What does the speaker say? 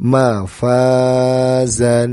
mafazan